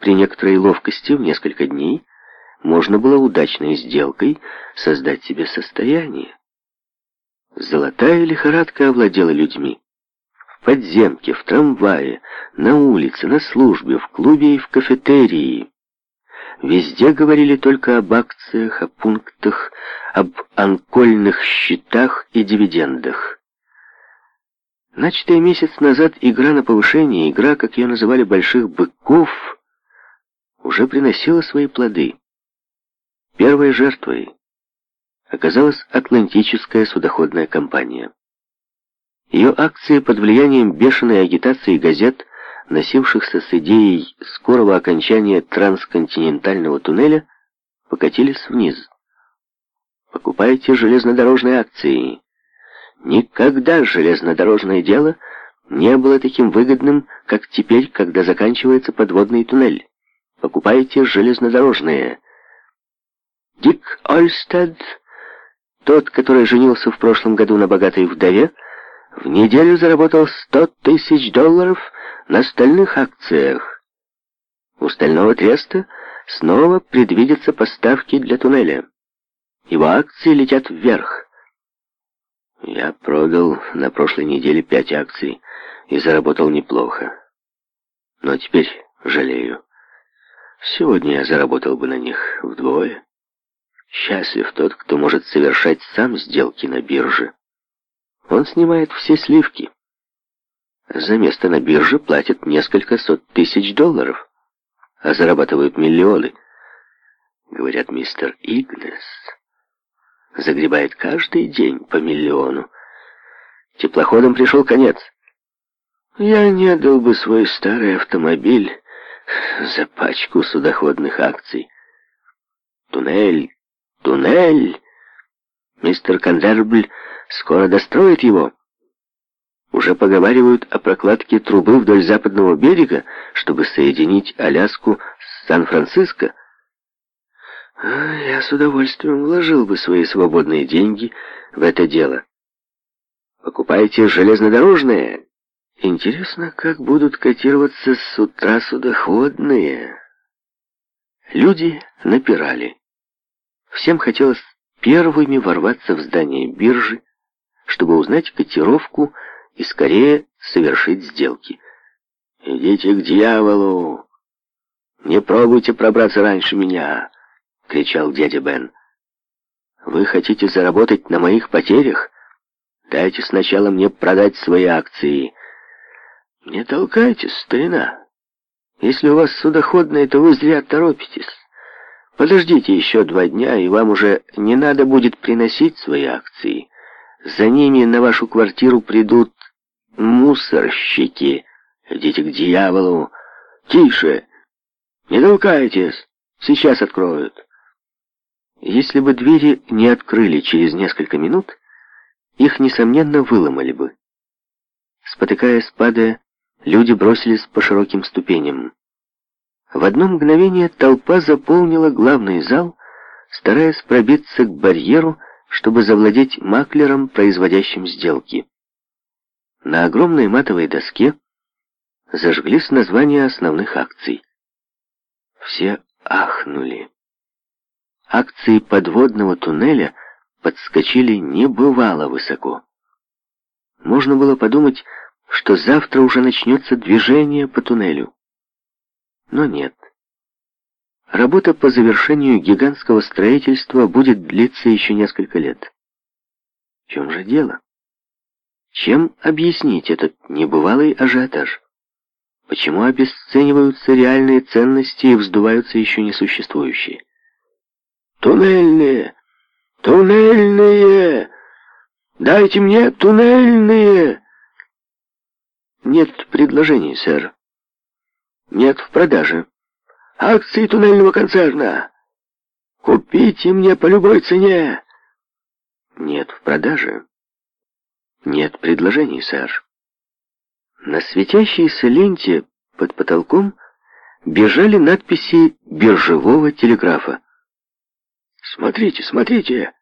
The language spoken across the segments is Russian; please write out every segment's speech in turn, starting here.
При некоторой ловкости в несколько дней можно было удачной сделкой создать себе состояние. Золотая лихорадка овладела людьми. В подземке, в трамвае, на улице, на службе, в клубе и в кафетерии. Везде говорили только об акциях, о пунктах, об анкольных счетах и дивидендах. Начатая месяц назад игра на повышение, игра, как ее называли, больших быков, уже приносила свои плоды. Первой жертвой оказалась Атлантическая судоходная компания. Ее акции под влиянием бешеной агитации газет, носившихся с идеей скорого окончания трансконтинентального туннеля, покатились вниз. Покупайте железнодорожные акции. Никогда железнодорожное дело не было таким выгодным, как теперь, когда заканчивается подводный туннель покупайте железнодорожные. Дик Ольстед, тот, который женился в прошлом году на богатой вдове, в неделю заработал 100 тысяч долларов на стальных акциях. У стального треста снова предвидятся поставки для туннеля. Его акции летят вверх. Я продал на прошлой неделе пять акций и заработал неплохо. Но теперь жалею. Сегодня я заработал бы на них вдвое. Счастлив тот, кто может совершать сам сделки на бирже. Он снимает все сливки. За место на бирже платят несколько сот тысяч долларов, а зарабатывают миллионы. Говорят, мистер Игнес загребает каждый день по миллиону. Теплоходам пришел конец. Я не отдал бы свой старый автомобиль за пачку судоходных акций. Туннель, туннель! Мистер Кондербль скоро достроит его. Уже поговаривают о прокладке трубы вдоль западного берега, чтобы соединить Аляску с Сан-Франциско. Я с удовольствием вложил бы свои свободные деньги в это дело. Покупайте железнодорожное, Интересно, как будут котироваться с утра судоходные. Люди напирали. Всем хотелось первыми ворваться в здание биржи, чтобы узнать котировку и скорее совершить сделки. «Идите к дьяволу! Не пробуйте пробраться раньше меня!» — кричал дядя Бен. «Вы хотите заработать на моих потерях? Дайте сначала мне продать свои акции». «Не толкайтесь, старина. Если у вас судоходное, то вы зря торопитесь. Подождите еще два дня, и вам уже не надо будет приносить свои акции. За ними на вашу квартиру придут мусорщики. Идите к дьяволу. Тише! Не толкайтесь! Сейчас откроют!» Если бы двери не открыли через несколько минут, их, несомненно, выломали бы. Спотыкаясь, падая, Люди бросились по широким ступеням. В одно мгновение толпа заполнила главный зал, стараясь пробиться к барьеру, чтобы завладеть маклером, производящим сделки. На огромной матовой доске зажглись названия основных акций. Все ахнули. Акции подводного туннеля подскочили небывало высоко. Можно было подумать, что завтра уже начнется движение по туннелю. Но нет. Работа по завершению гигантского строительства будет длиться еще несколько лет. В чем же дело? Чем объяснить этот небывалый ажиотаж? Почему обесцениваются реальные ценности и вздуваются еще несуществующие? «Туннельные! Туннельные! Дайте мне туннельные!» Нет предложений, сэр. Нет в продаже. Акции туннельного концерна. Купите мне по любой цене. Нет в продаже. Нет предложений, сэр. На светящейся ленте под потолком бежали надписи биржевого телеграфа. «Смотрите, смотрите!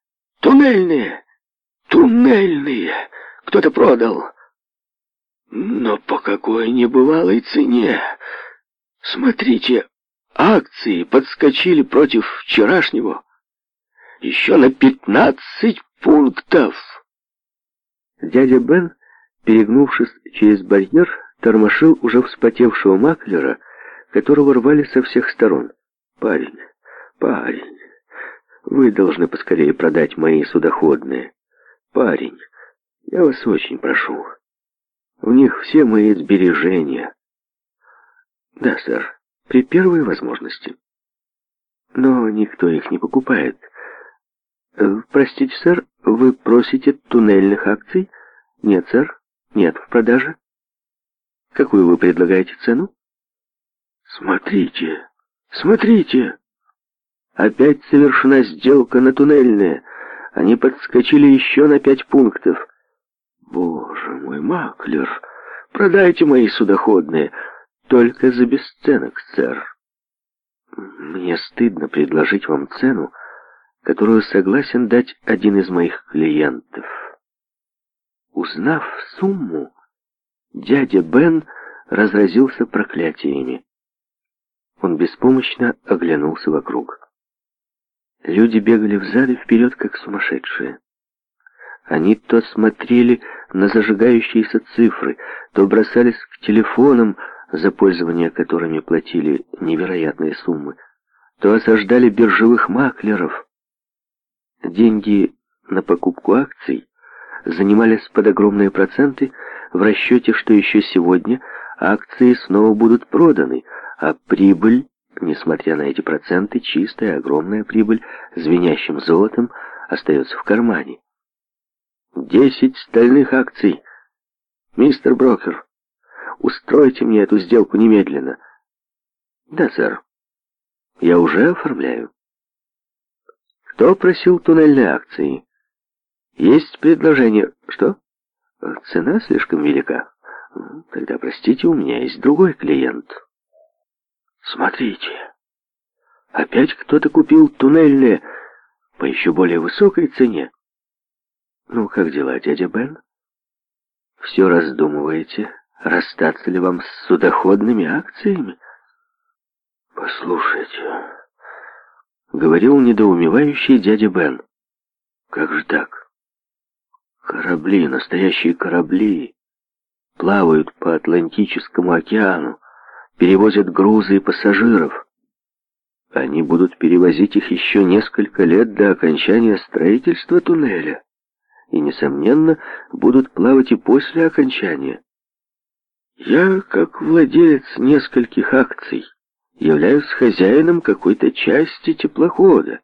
Туннельные! Туннельные! Кто-то продал! Но по какой небывалой цене? Смотрите, акции подскочили против вчерашнего. Еще на 15 пунктов. Дядя Бен, перегнувшись через барьер, тормошил уже вспотевшего маклера, которого рвали со всех сторон. «Парень, парень, вы должны поскорее продать мои судоходные. Парень, я вас очень прошу». В них все мои сбережения. Да, сэр, при первой возможности. Но никто их не покупает. Э, простите, сэр, вы просите туннельных акций? Нет, сэр, нет в продаже. Какую вы предлагаете цену? Смотрите, смотрите! Опять совершена сделка на туннельные. Они подскочили еще на пять пунктов. «Боже мой, маклер, продайте мои судоходные, только за бесценок, сэр. Мне стыдно предложить вам цену, которую согласен дать один из моих клиентов». Узнав сумму, дядя Бен разразился проклятиями. Он беспомощно оглянулся вокруг. Люди бегали взад и вперед, как сумасшедшие. Они то смотрели на зажигающиеся цифры, то бросались к телефонам, за пользование которыми платили невероятные суммы, то осаждали биржевых маклеров. Деньги на покупку акций занимались под огромные проценты в расчете, что еще сегодня акции снова будут проданы, а прибыль, несмотря на эти проценты, чистая огромная прибыль, звенящим золотом, остается в кармане. Десять стальных акций. Мистер Брокер, устройте мне эту сделку немедленно. Да, сэр. Я уже оформляю. Кто просил туннельные акции? Есть предложение. Что? Цена слишком велика. Тогда, простите, у меня есть другой клиент. Смотрите. Опять кто-то купил туннельные по еще более высокой цене. «Ну, как дела, дядя Бен? Все раздумываете, расстаться ли вам с судоходными акциями?» «Послушайте», — говорил недоумевающий дядя Бен, — «как же так? Корабли, настоящие корабли, плавают по Атлантическому океану, перевозят грузы и пассажиров». Они будут перевозить их еще несколько лет до окончания строительства туннеля и, несомненно, будут плавать и после окончания. Я, как владелец нескольких акций, являюсь хозяином какой-то части теплохода.